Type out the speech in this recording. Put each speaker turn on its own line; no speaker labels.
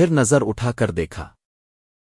پھر نظر اٹھا کر دیکھا۔